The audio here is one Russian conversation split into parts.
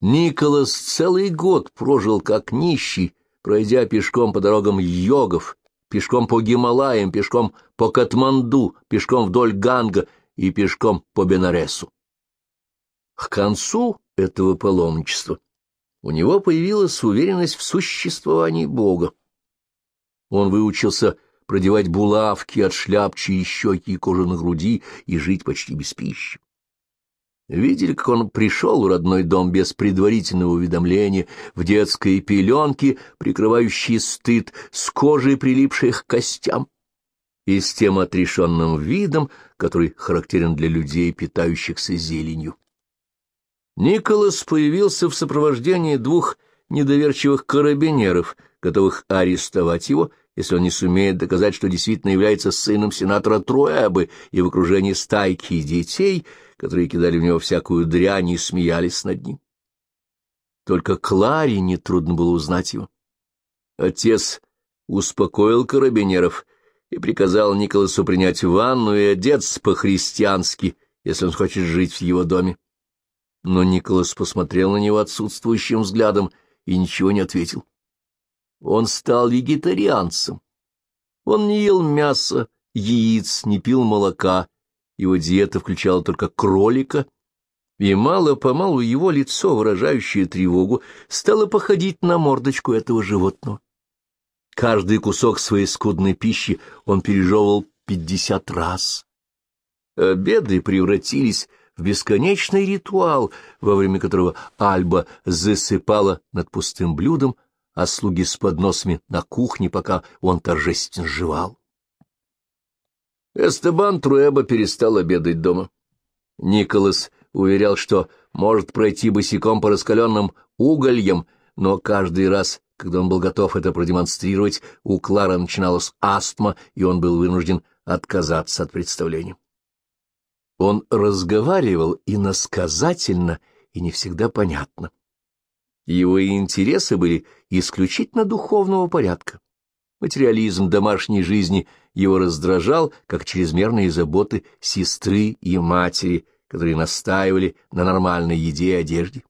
Николас целый год прожил как нищий, пройдя пешком по дорогам йогов, пешком по Гималаям, пешком по Катманду, пешком вдоль Ганга и пешком по Бенаресу. К концу этого паломничества у него появилась уверенность в существовании Бога. Он выучился продевать булавки от шляпчи и щеки и кожи на груди и жить почти без пищи. Видели, как он пришел в родной дом без предварительного уведомления, в детской пеленке, прикрывающей стыд, с кожей, прилипшей к костям, и с тем отрешенным видом, который характерен для людей, питающихся зеленью. Николас появился в сопровождении двух недоверчивых карабинеров, готовых арестовать его, если он не сумеет доказать, что действительно является сыном сенатора Труэбы и в окружении стайки детей — которые кидали в него всякую дрянь и смеялись над ним. Только Кларе нетрудно было узнать его. Отец успокоил карабинеров и приказал Николасу принять ванну и одеться по-христиански, если он хочет жить в его доме. Но Николас посмотрел на него отсутствующим взглядом и ничего не ответил. Он стал вегетарианцем. Он не ел мяса, яиц, не пил молока его диета включала только кролика, и мало-помалу его лицо, выражающее тревогу, стало походить на мордочку этого животного. Каждый кусок своей скудной пищи он пережевывал пятьдесят раз. Обеды превратились в бесконечный ритуал, во время которого Альба засыпала над пустым блюдом, а слуги с подносами на кухне, пока он торжественно жевал. Эстебан Труэба перестал обедать дома. Николас уверял, что может пройти босиком по раскаленным угольям, но каждый раз, когда он был готов это продемонстрировать, у Клара начиналась астма, и он был вынужден отказаться от представления. Он разговаривал иносказательно и не всегда понятно. Его интересы были исключительно духовного порядка. Материализм домашней жизни его раздражал, как чрезмерные заботы сестры и матери, которые настаивали на нормальной еде и одежде.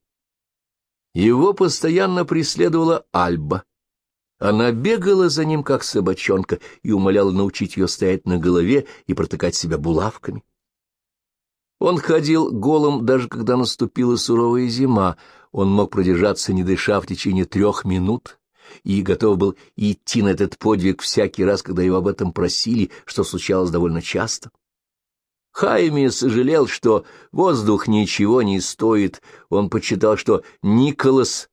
Его постоянно преследовала Альба. Она бегала за ним, как собачонка, и умоляла научить ее стоять на голове и протыкать себя булавками. Он ходил голым, даже когда наступила суровая зима. Он мог продержаться, не дыша, в течение трех минут, и готов был идти на этот подвиг всякий раз, когда его об этом просили, что случалось довольно часто. Хайми сожалел, что воздух ничего не стоит. Он почитал, что Николас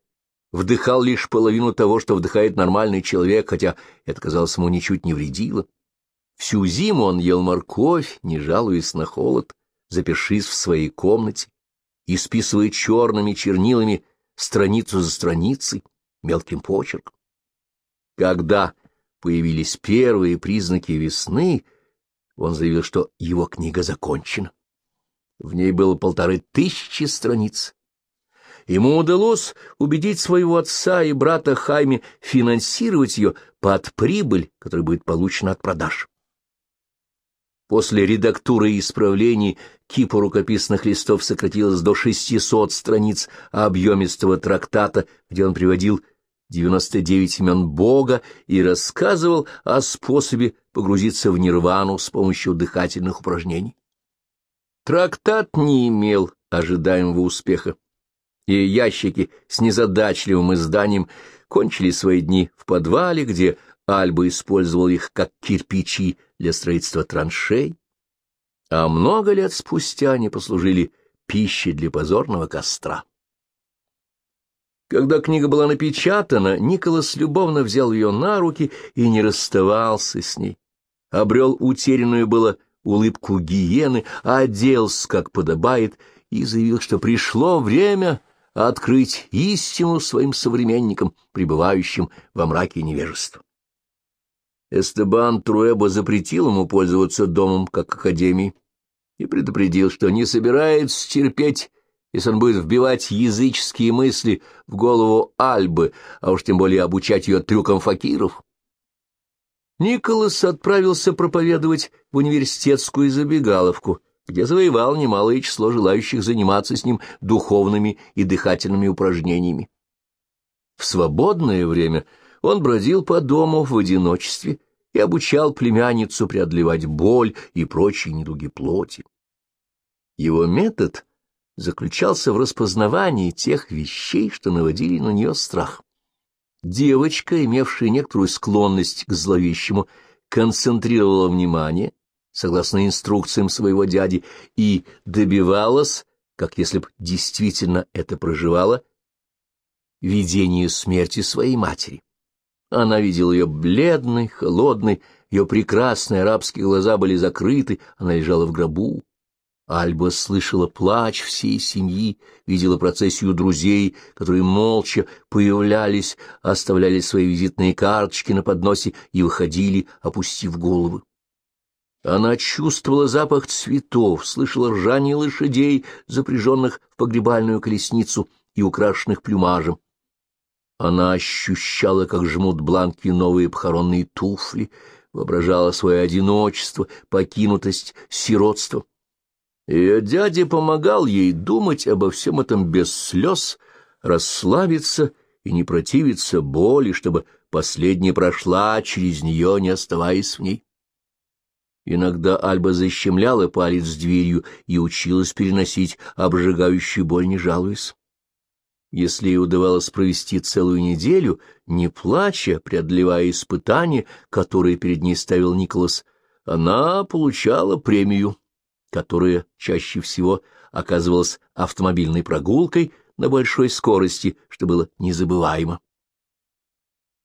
вдыхал лишь половину того, что вдыхает нормальный человек, хотя это, казалось, ему ничуть не вредило. Всю зиму он ел морковь, не жалуясь на холод, запершись в своей комнате, и списывая черными чернилами страницу за страницей мелким почерком. Когда появились первые признаки весны, он заявил, что его книга закончена. В ней было полторы тысячи страниц. Ему удалось убедить своего отца и брата Хайме финансировать ее под прибыль, которая будет получена от продаж. После редактуры и исправлений кипа рукописных листов сократилась до 600 страниц объемистого трактата, где он приводил 99 имен Бога и рассказывал о способе погрузиться в нирвану с помощью дыхательных упражнений. Трактат не имел ожидаемого успеха, и ящики с незадачливым изданием кончили свои дни в подвале, где Альба использовал их как кирпичи для строительства траншей, а много лет спустя они послужили пищей для позорного костра. Когда книга была напечатана, Николас любовно взял ее на руки и не расставался с ней. Обрел утерянную было улыбку гиены, оделся, как подобает, и заявил, что пришло время открыть истину своим современникам, пребывающим во мраке невежества. Эстебан Труэбо запретил ему пользоваться домом как академией и предупредил, что не собирается терпеть если он будет вбивать языческие мысли в голову Альбы, а уж тем более обучать ее трюкам факиров. Николас отправился проповедовать в университетскую забегаловку, где завоевал немалое число желающих заниматься с ним духовными и дыхательными упражнениями. В свободное время он бродил по дому в одиночестве и обучал племянницу преодолевать боль и прочие недуги плоти. Его метод заключался в распознавании тех вещей, что наводили на нее страх. Девочка, имевшая некоторую склонность к зловещему, концентрировала внимание, согласно инструкциям своего дяди, и добивалась, как если бы действительно это проживала, видение смерти своей матери. Она видела ее бледной, холодной, ее прекрасные арабские глаза были закрыты, она лежала в гробу. Альба слышала плач всей семьи, видела процессию друзей, которые молча появлялись, оставляли свои визитные карточки на подносе и выходили, опустив головы. Она чувствовала запах цветов, слышала ржание лошадей, запряженных в погребальную колесницу и украшенных плюмажем. Она ощущала, как жмут бланки новые похоронные туфли, воображала свое одиночество, покинутость, сиротство. Ее дядя помогал ей думать обо всем этом без слез, расслабиться и не противиться боли, чтобы последняя прошла через нее, не оставаясь в ней. Иногда Альба защемляла палец дверью и училась переносить обжигающую боль, не жалуясь. Если ей удавалось провести целую неделю, не плача, преодолевая испытания, которые перед ней ставил Николас, она получала премию которая чаще всего оказывалась автомобильной прогулкой на большой скорости, что было незабываемо.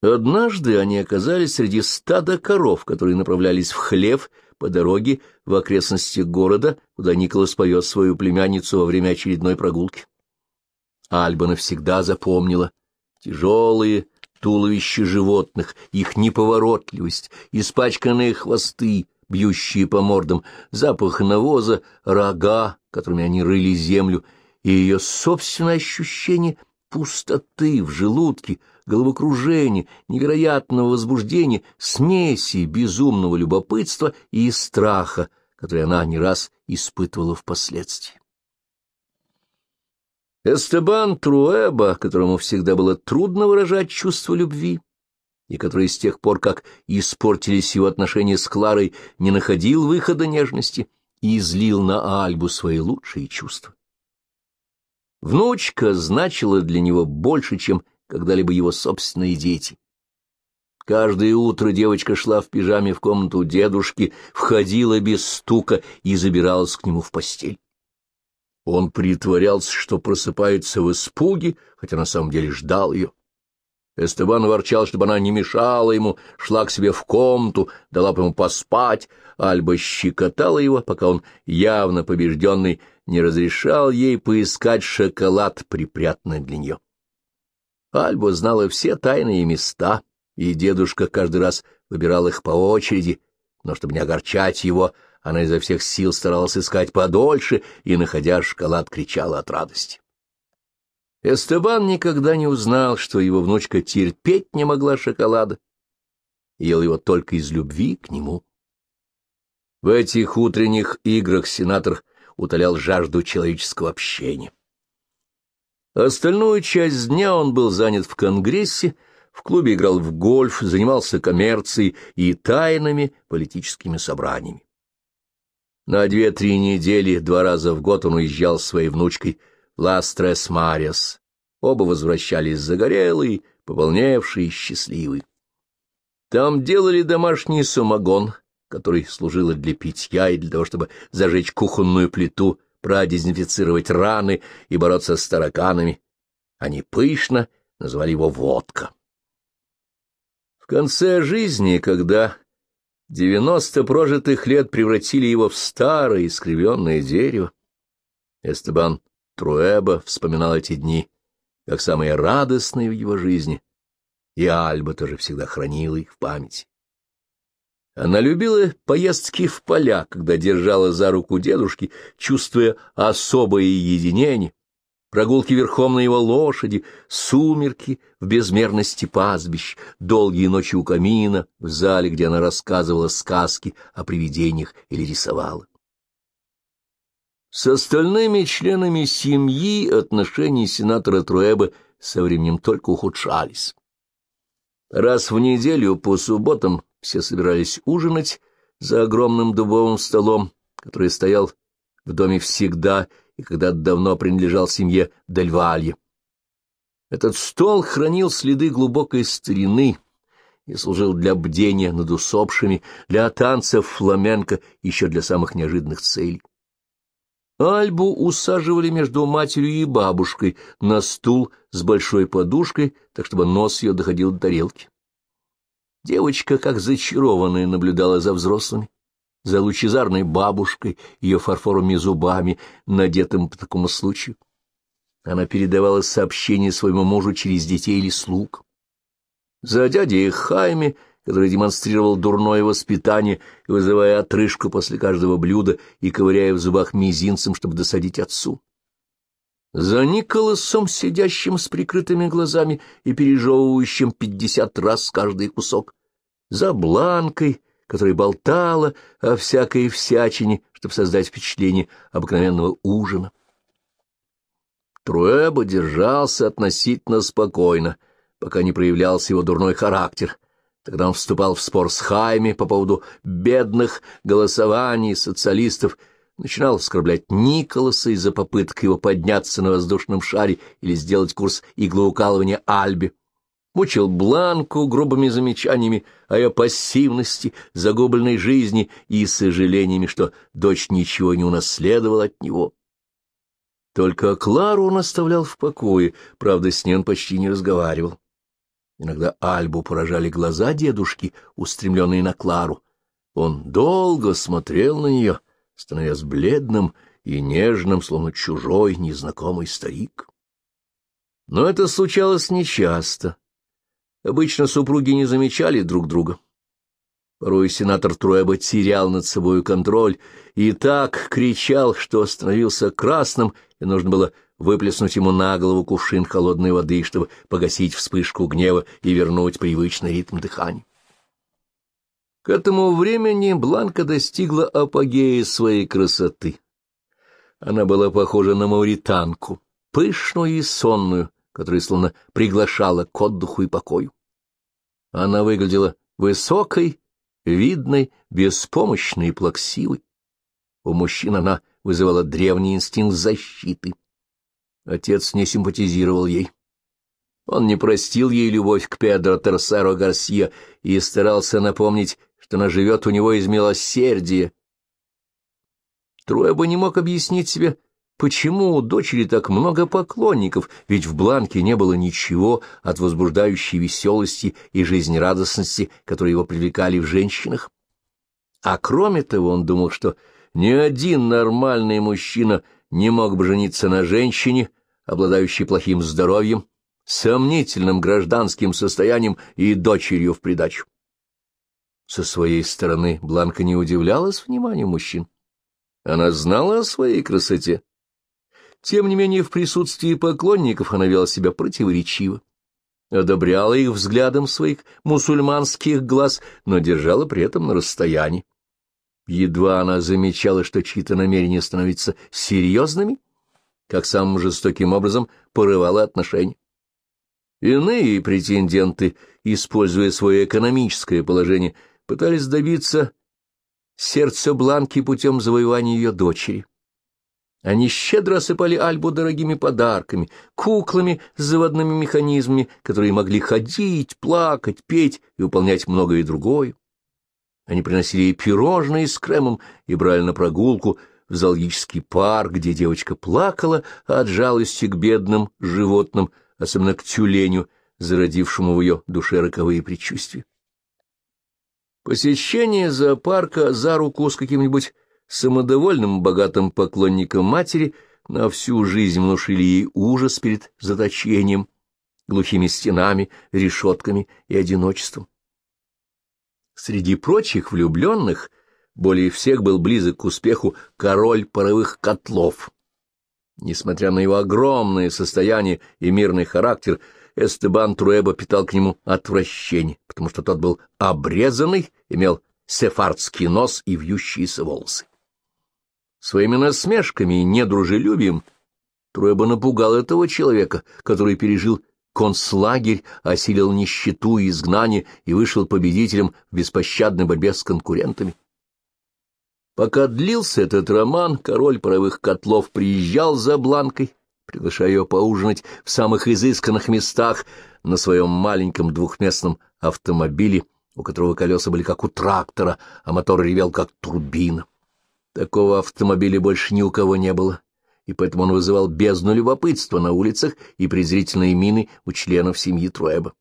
Однажды они оказались среди стада коров, которые направлялись в хлев по дороге в окрестности города, куда Николас повез свою племянницу во время очередной прогулки. Альба навсегда запомнила тяжелые туловища животных, их неповоротливость, испачканные хвосты, бьющие по мордам, запах навоза, рога, которыми они рыли землю, и ее собственное ощущение пустоты в желудке, головокружения, невероятного возбуждения, смеси безумного любопытства и страха, который она не раз испытывала впоследствии. Эстебан Труэба, которому всегда было трудно выражать чувство любви, и который с тех пор, как испортились его отношения с Кларой, не находил выхода нежности и излил на Альбу свои лучшие чувства. Внучка значила для него больше, чем когда-либо его собственные дети. Каждое утро девочка шла в пижаме в комнату дедушки, входила без стука и забиралась к нему в постель. Он притворялся, что просыпается в испуге, хотя на самом деле ждал ее. Эстебан ворчал, чтобы она не мешала ему, шла к себе в комнату, дала бы ему поспать. Альба щекотала его, пока он, явно побежденный, не разрешал ей поискать шоколад, припрятанный для нее. Альба знала все тайные места, и дедушка каждый раз выбирал их по очереди, но чтобы не огорчать его, она изо всех сил старалась искать подольше и, находя шоколад, кричала от радости. Эстебан никогда не узнал, что его внучка терпеть не могла шоколада. Ел его только из любви к нему. В этих утренних играх сенатор утолял жажду человеческого общения. Остальную часть дня он был занят в Конгрессе, в клубе играл в гольф, занимался коммерцией и тайными политическими собраниями. На две-три недели два раза в год он уезжал с своей внучкой Ластрес Мариас. Оба возвращались загорелые, пополневшие, счастливые. Там делали домашний самогон, который служил для питья и для того, чтобы зажечь кухонную плиту, продезинфицировать раны и бороться с тараканами. Они пышно называли его водка. В конце жизни, когда девяносто прожитых лет превратили его в старое искривленное дерево, Эстебан Труэба вспоминал эти дни, как самые радостные в его жизни, и Альба тоже всегда хранила их в памяти. Она любила поездки в поля, когда держала за руку дедушки, чувствуя особое единение, прогулки верхом на его лошади, сумерки в безмерности пастбищ, долгие ночи у камина, в зале, где она рассказывала сказки о привидениях или рисовала. С остальными членами семьи отношения сенатора Труэба со временем только ухудшались. Раз в неделю по субботам все собирались ужинать за огромным дубовым столом, который стоял в доме всегда и когда давно принадлежал семье Дельвалье. Этот стол хранил следы глубокой старины и служил для бдения над усопшими, для танцев фламенко, еще для самых неожиданных целей. Альбу усаживали между матерью и бабушкой на стул с большой подушкой, так чтобы нос ее доходил до тарелки. Девочка, как зачарованная, наблюдала за взрослыми, за лучезарной бабушкой, ее фарфоровыми зубами, надетым по такому случаю. Она передавала сообщения своему мужу через детей или слуг. За дядей Хайме который демонстрировал дурное воспитание, вызывая отрыжку после каждого блюда и ковыряя в зубах мизинцем, чтобы досадить отцу. За Николасом, сидящим с прикрытыми глазами и пережевывающим пятьдесят раз каждый кусок. За Бланкой, которая болтала о всякой всячине, чтобы создать впечатление обыкновенного ужина. Труэба держался относительно спокойно, пока не проявлялся его дурной характер — Тогда он вступал в спор с Хайми по поводу бедных голосований социалистов, начинал оскорблять Николаса из-за попыток его подняться на воздушном шаре или сделать курс иглоукалывания Альбе. Мучил Бланку грубыми замечаниями о ее пассивности, загубленной жизни и сожалениями, что дочь ничего не унаследовала от него. Только Клару он оставлял в покое, правда, с ней он почти не разговаривал. Иногда Альбу поражали глаза дедушки, устремленные на Клару. Он долго смотрел на нее, становясь бледным и нежным, словно чужой, незнакомый старик. Но это случалось нечасто. Обычно супруги не замечали друг друга. Порой сенатор Труэба терял над собой контроль и так кричал, что становился красным, и нужно было выплеснуть ему на голову кувшин холодной воды, чтобы погасить вспышку гнева и вернуть привычный ритм дыхания. К этому времени Бланка достигла апогея своей красоты. Она была похожа на мауританку, пышную и сонную, которая словно приглашала к отдыху и покою. Она выглядела высокой, видной, беспомощной и плаксивой. У мужчин она вызывала древний инстинкт защиты. Отец не симпатизировал ей. Он не простил ей любовь к Педро Терсеро Гарсия и старался напомнить, что она живет у него из милосердия. Трое бы не мог объяснить себе, почему у дочери так много поклонников, ведь в Бланке не было ничего от возбуждающей веселости и жизнерадостности, которые его привлекали в женщинах. А кроме того, он думал, что ни один нормальный мужчина — не мог бы жениться на женщине, обладающей плохим здоровьем, сомнительным гражданским состоянием и дочерью в придачу. Со своей стороны Бланка не удивлялась вниманию мужчин. Она знала о своей красоте. Тем не менее, в присутствии поклонников она вела себя противоречиво, одобряла их взглядом своих мусульманских глаз, но держала при этом на расстоянии. Едва она замечала, что чьи-то намерения становятся серьезными, как самым жестоким образом порывала отношения. Иные претенденты, используя свое экономическое положение, пытались добиться сердца Бланки путем завоевания ее дочери. Они щедро осыпали Альбу дорогими подарками, куклами с заводными механизмами, которые могли ходить, плакать, петь и выполнять многое другое. Они приносили ей пирожные с кремом и брали на прогулку в зоологический парк, где девочка плакала от жалости к бедным животным, особенно к тюленю, зародившему в ее душе роковые предчувствия. Посещение зоопарка за руку с каким-нибудь самодовольным богатым поклонником матери на всю жизнь внушили ей ужас перед заточением, глухими стенами, решетками и одиночеством. Среди прочих влюбленных более всех был близок к успеху король паровых котлов. Несмотря на его огромное состояние и мирный характер, Эстебан Труэба питал к нему отвращение, потому что тот был обрезанный, имел сефардский нос и вьющиеся волосы. Своими насмешками и недружелюбием Труэба напугал этого человека, который пережил концлагерь, осилил нищету и изгнание и вышел победителем в беспощадной борьбе с конкурентами. Пока длился этот роман, король паровых котлов приезжал за Бланкой, приглашая ее поужинать в самых изысканных местах на своем маленьком двухместном автомобиле, у которого колеса были как у трактора, а мотор ревел как турбина. Такого автомобиля больше ни у кого не было, и поэтому он вызывал бездну любопытства на улицах и презрительные мины у членов семьи Труэба.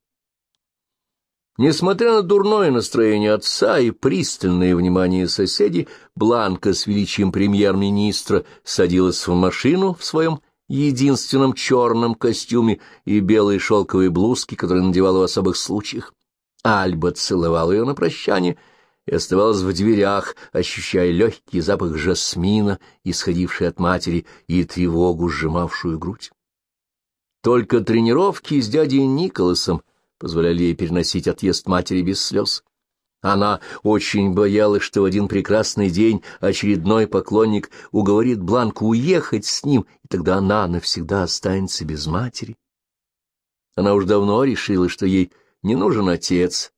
Несмотря на дурное настроение отца и пристальное внимание соседей, Бланка с величием премьер-министра садилась в машину в своем единственном черном костюме и белой шелковой блузке, которую надевала в особых случаях. Альба целовал ее на прощание и оставалась в дверях, ощущая легкий запах жасмина, исходивший от матери, и тревогу, сжимавшую грудь. Только тренировки с дядей Николасом позволяли ей переносить отъезд матери без слез. Она очень боялась, что в один прекрасный день очередной поклонник уговорит Бланку уехать с ним, и тогда она навсегда останется без матери. Она уж давно решила, что ей не нужен отец,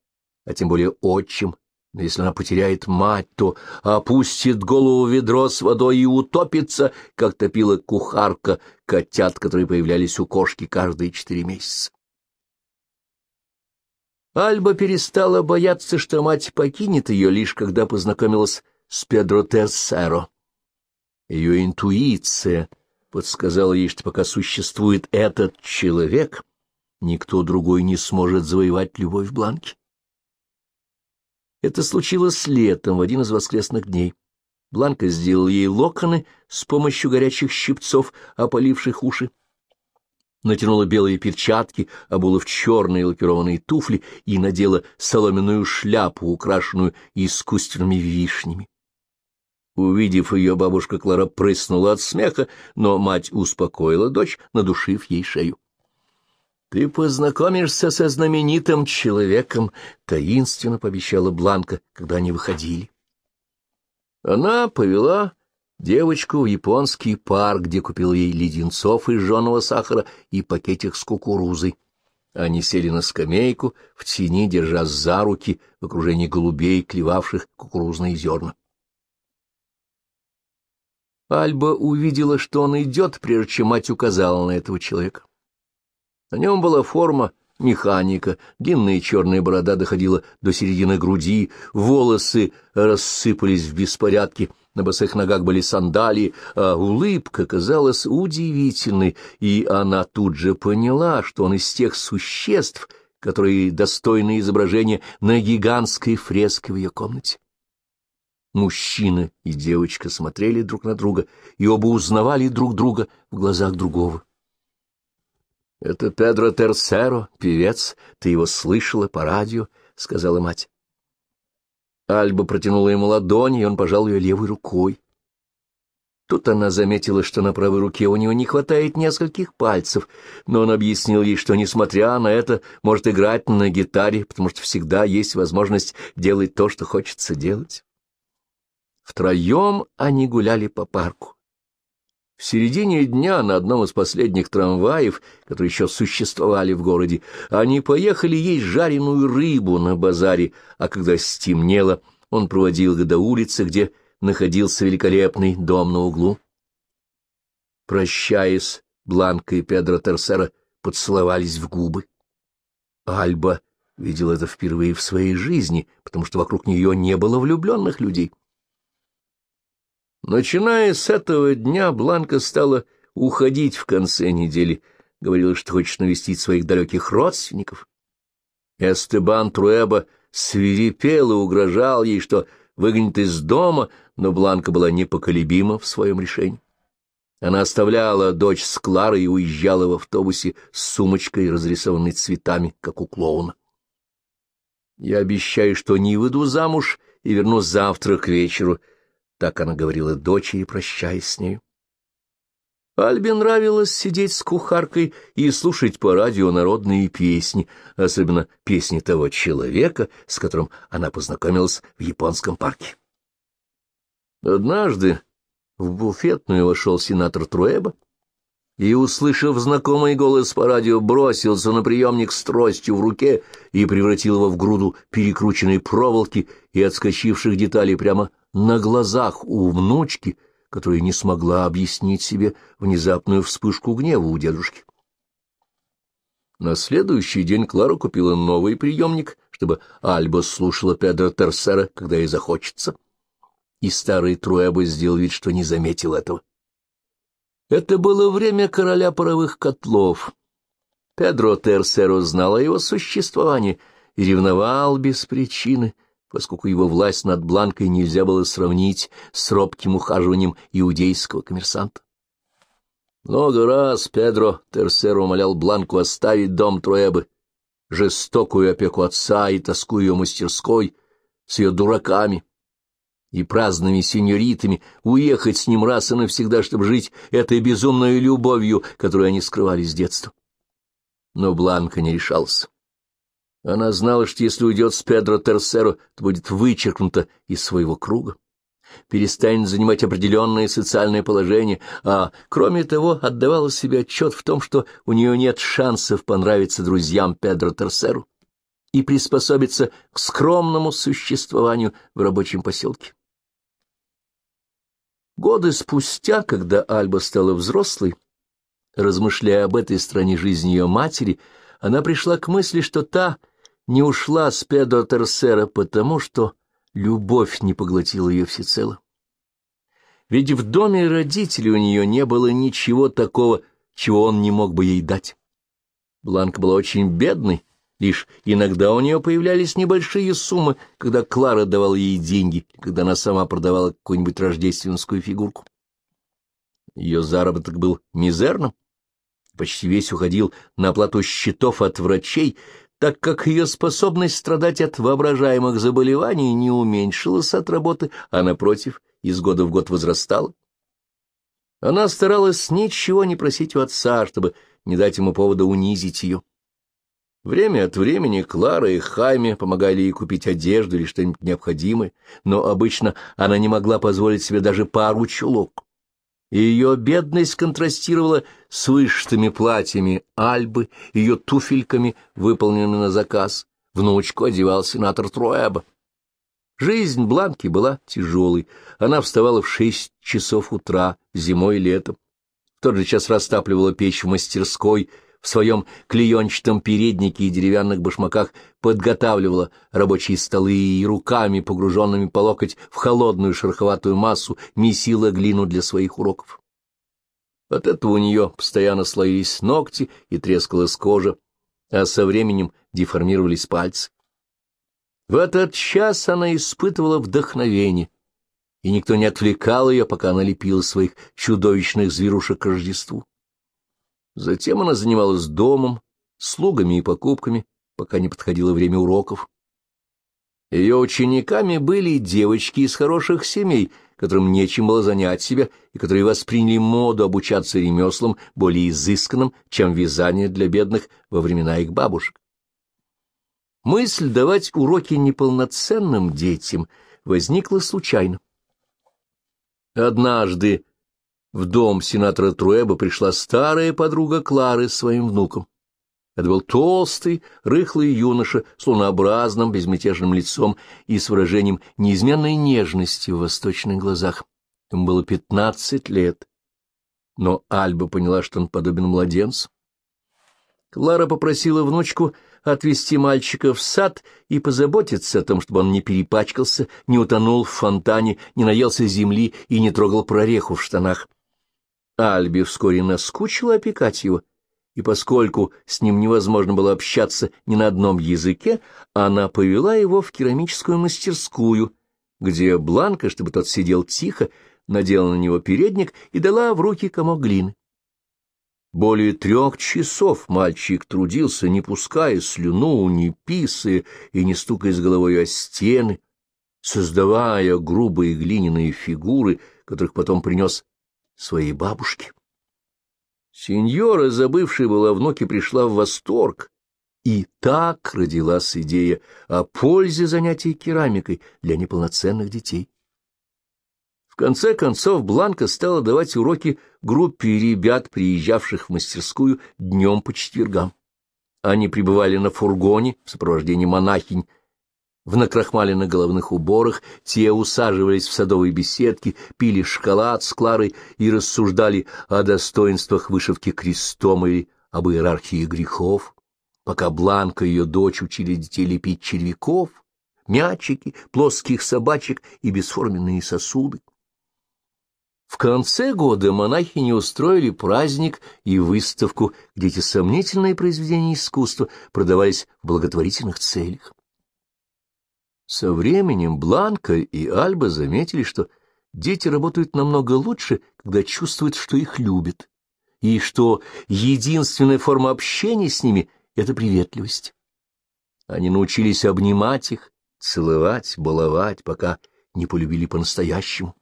а тем более отчим, но если она потеряет мать, то опустит голову в ведро с водой и утопится, как топила кухарка котят, которые появлялись у кошки каждые четыре месяца. Альба перестала бояться, что мать покинет ее, лишь когда познакомилась с Педро Терсеро. Ее интуиция подсказала ей, что пока существует этот человек, никто другой не сможет завоевать любовь Бланки. Это случилось летом, в один из воскресных дней. Бланка сделала ей локоны с помощью горячих щипцов, опаливших уши натянула белые перчатки, обула в черные лакированные туфли и надела соломенную шляпу, украшенную искусственными вишнями. Увидев ее, бабушка Клара прыснула от смеха, но мать успокоила дочь, надушив ей шею. — Ты познакомишься со знаменитым человеком, — таинственно пообещала Бланка, когда они выходили. Она повела девочку в японский парк, где купил ей леденцов из жженого сахара и пакетик с кукурузой. Они сели на скамейку, в тени, держа за руки в окружении голубей, клевавших кукурузные зерна. Альба увидела, что он идет, прежде чем мать указала на этого человека. На нем была форма механика, длинная черная борода доходила до середины груди, волосы рассыпались в беспорядке — на босых ногах были сандалии, а улыбка казалась удивительной, и она тут же поняла, что он из тех существ, которые достойны изображения на гигантской фреске в ее комнате. Мужчина и девочка смотрели друг на друга, и оба узнавали друг друга в глазах другого. — Это Педро Терсеро, певец, ты его слышала по радио, — сказала мать. Альба протянула ему ладонь, и он пожал ее левой рукой. Тут она заметила, что на правой руке у него не хватает нескольких пальцев, но он объяснил ей, что, несмотря на это, может играть на гитаре, потому что всегда есть возможность делать то, что хочется делать. Втроем они гуляли по парку. В середине дня на одном из последних трамваев, которые еще существовали в городе, они поехали есть жареную рыбу на базаре, а когда стемнело, он проводил их до улицы, где находился великолепный дом на углу. Прощаясь, Бланка и Педро Терсера поцеловались в губы. Альба видел это впервые в своей жизни, потому что вокруг нее не было влюбленных людей. Начиная с этого дня, Бланка стала уходить в конце недели, говорила, что хочет навестить своих далеких родственников. Эстебан Труэба свирепел и угрожал ей, что выгонит из дома, но Бланка была непоколебима в своем решении. Она оставляла дочь с Кларой и уезжала в автобусе с сумочкой, разрисованной цветами, как у клоуна. «Я обещаю, что не выйду замуж и вернусь завтра к вечеру», так она говорила дочери, прощаясь с нею. Альбе нравилось сидеть с кухаркой и слушать по радио народные песни, особенно песни того человека, с которым она познакомилась в японском парке. Однажды В буфетную вошел сенатор Труэба и, услышав знакомый голос по радио, бросился на приемник с тростью в руке и превратил его в груду перекрученной проволоки и отскочивших деталей прямо на глазах у внучки, которая не смогла объяснить себе внезапную вспышку гнева у дедушки. На следующий день Клара купила новый приемник, чтобы Альба слушала Педро Терсера, когда ей захочется, и старый Труэба сделал вид, что не заметил этого. Это было время короля паровых котлов. Педро Терсеро знал о его существовании и ревновал без причины, поскольку его власть над Бланкой нельзя было сравнить с робким ухаживанием иудейского коммерсанта. Много раз Педро Терсеро умолял Бланку оставить дом Троэбы, жестокую опеку отца и тоску ее мастерской с ее дураками, и праздными сеньоритами, уехать с ним раз и навсегда, чтобы жить этой безумной любовью, которую они скрывали с детства. Но Бланка не решался. Она знала, что если уйдет с Педро Терсеро, то будет вычеркнута из своего круга, перестанет занимать определенное социальное положение, а, кроме того, отдавала себе отчет в том, что у нее нет шансов понравиться друзьям Педро Терсеру и приспособиться к скромному существованию в рабочем поселке. Годы спустя, когда Альба стала взрослой, размышляя об этой стороне жизни ее матери, она пришла к мысли, что та не ушла с Педро Терсера, потому что любовь не поглотила ее всецело. Ведь в доме родителей у нее не было ничего такого, чего он не мог бы ей дать. Бланка была очень бедной, Лишь иногда у нее появлялись небольшие суммы, когда Клара давала ей деньги, когда она сама продавала какую-нибудь рождественскую фигурку. Ее заработок был мизерным, почти весь уходил на оплату счетов от врачей, так как ее способность страдать от воображаемых заболеваний не уменьшилась от работы, а, напротив, из года в год возрастала. Она старалась ничего не просить у отца, чтобы не дать ему повода унизить ее. Время от времени Клара и Хайме помогали ей купить одежду или что-нибудь необходимое, но обычно она не могла позволить себе даже пару чулок. Ее бедность контрастировала с вышитыми платьями Альбы, ее туфельками, выполненными на заказ. Внучку одевал сенатор Труэба. Жизнь Бланки была тяжелой. Она вставала в шесть часов утра, зимой и летом. В тот же час растапливала печь в мастерской — в своем клеенчатом переднике и деревянных башмаках подготавливала рабочие столы и руками, погруженными по локоть в холодную шероховатую массу, месила глину для своих уроков. От этого у нее постоянно слоились ногти и трескалась кожа, а со временем деформировались пальцы. В этот час она испытывала вдохновение, и никто не отвлекал ее, пока она лепила своих чудовищных зверушек к Рождеству. Затем она занималась домом, слугами и покупками, пока не подходило время уроков. Ее учениками были девочки из хороших семей, которым нечем было занять себя и которые восприняли моду обучаться ремеслам более изысканным, чем вязание для бедных во времена их бабушек. Мысль давать уроки неполноценным детям возникла случайно. Однажды в дом сенатора Труэба пришла старая подруга Клары с своим внуком. Это был толстый, рыхлый юноша с лунообразным, безмятежным лицом и с выражением неизменной нежности в восточных глазах. Ему было пятнадцать лет. Но Альба поняла, что он подобен младенцу. Клара попросила внучку отвезти мальчика в сад и позаботиться о том, чтобы он не перепачкался, не утонул в фонтане, не наелся земли и не трогал прореху в штанах. Альбе вскоре наскучило опекать его, и поскольку с ним невозможно было общаться ни на одном языке, она повела его в керамическую мастерскую, где Бланка, чтобы тот сидел тихо, надела на него передник и дала в руки комок глины. Более трех часов мальчик трудился, не пуская слюну, не писая и не стукая с головой о стены, создавая грубые глиняные фигуры, которых потом принес своей бабушке. Сеньора, забывшая была внуке, пришла в восторг, и так родилась идея о пользе занятий керамикой для неполноценных детей. В конце концов Бланка стала давать уроки группе ребят, приезжавших в мастерскую днем по четвергам. Они пребывали на фургоне в сопровождении монахинь, в накрахмаленных головных уборах, те усаживались в садовой беседке, пили шоколад с Кларой и рассуждали о достоинствах вышивки крестом или об иерархии грехов, пока Бланка и ее дочь учили детей лепить червяков, мячики, плоских собачек и бесформенные сосуды. В конце года монахини устроили праздник и выставку, где эти сомнительные произведения искусства продавались в благотворительных целях. Со временем Бланка и Альба заметили, что дети работают намного лучше, когда чувствуют, что их любят, и что единственная форма общения с ними — это приветливость. Они научились обнимать их, целовать, баловать, пока не полюбили по-настоящему.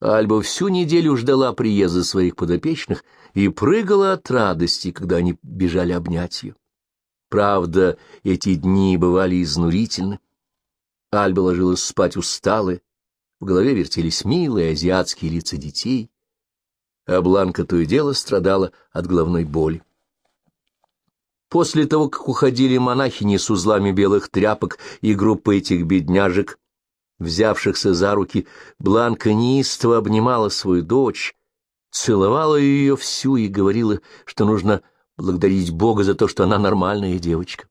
Альба всю неделю ждала приезда своих подопечных и прыгала от радости, когда они бежали обнять ее. Правда, эти дни бывали изнурительны. Альба ложилась спать усталая, в голове вертелись милые азиатские лица детей, а Бланка то и дело страдала от головной боли. После того, как уходили монахини с узлами белых тряпок и группа этих бедняжек, взявшихся за руки, Бланка неистово обнимала свою дочь, целовала ее всю и говорила, что нужно благодарить Бога за то, что она нормальная девочка.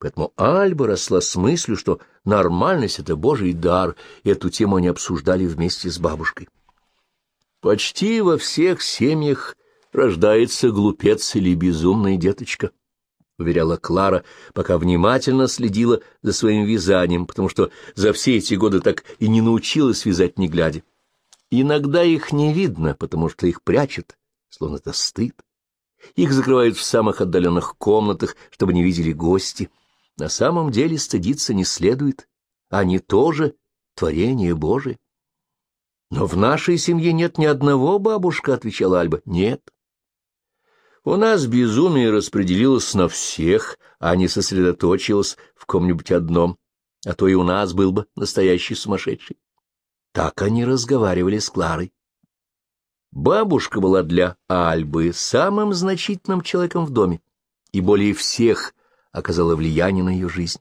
Поэтому Альба росла с мыслью, что нормальность — это Божий дар, и эту тему они обсуждали вместе с бабушкой. Почти во всех семьях рождается глупец или безумная деточка. — уверяла Клара, пока внимательно следила за своим вязанием, потому что за все эти годы так и не научилась вязать не глядя. Иногда их не видно, потому что их прячут, словно это стыд. Их закрывают в самых отдаленных комнатах, чтобы не видели гости. На самом деле стыдиться не следует. Они тоже творение Божие. Но в нашей семье нет ни одного бабушка, — отвечала Альба. Нет. У нас безумие распределилось на всех, а не сосредоточилось в ком-нибудь одном, а то и у нас был бы настоящий сумасшедший. Так они разговаривали с Кларой. Бабушка была для Альбы самым значительным человеком в доме и более всех оказала влияние на ее жизнь.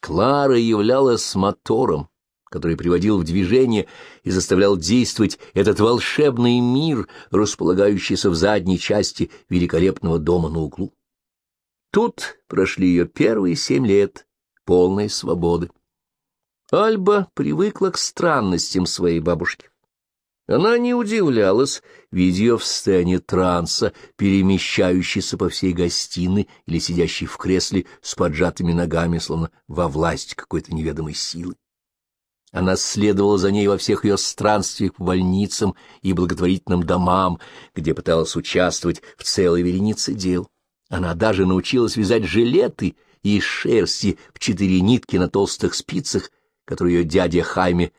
Клара являлась мотором, который приводил в движение и заставлял действовать этот волшебный мир, располагающийся в задней части великолепного дома на углу. Тут прошли ее первые семь лет полной свободы. Альба привыкла к странностям своей бабушки. Она не удивлялась, видя в состоянии транса, перемещающейся по всей гостиной или сидящей в кресле с поджатыми ногами, словно во власть какой-то неведомой силы. Она следовала за ней во всех ее странствиях по больницам и благотворительным домам, где пыталась участвовать в целой веренице дел. Она даже научилась вязать жилеты из шерсти в четыре нитки на толстых спицах, которые ее дядя Хайме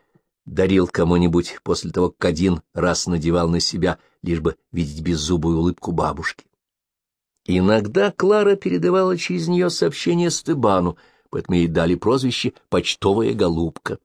дарил кому-нибудь после того, как один раз надевал на себя, лишь бы видеть беззубую улыбку бабушки. Иногда Клара передавала через нее сообщение Стебану, поэтому ей дали прозвище «почтовая голубка».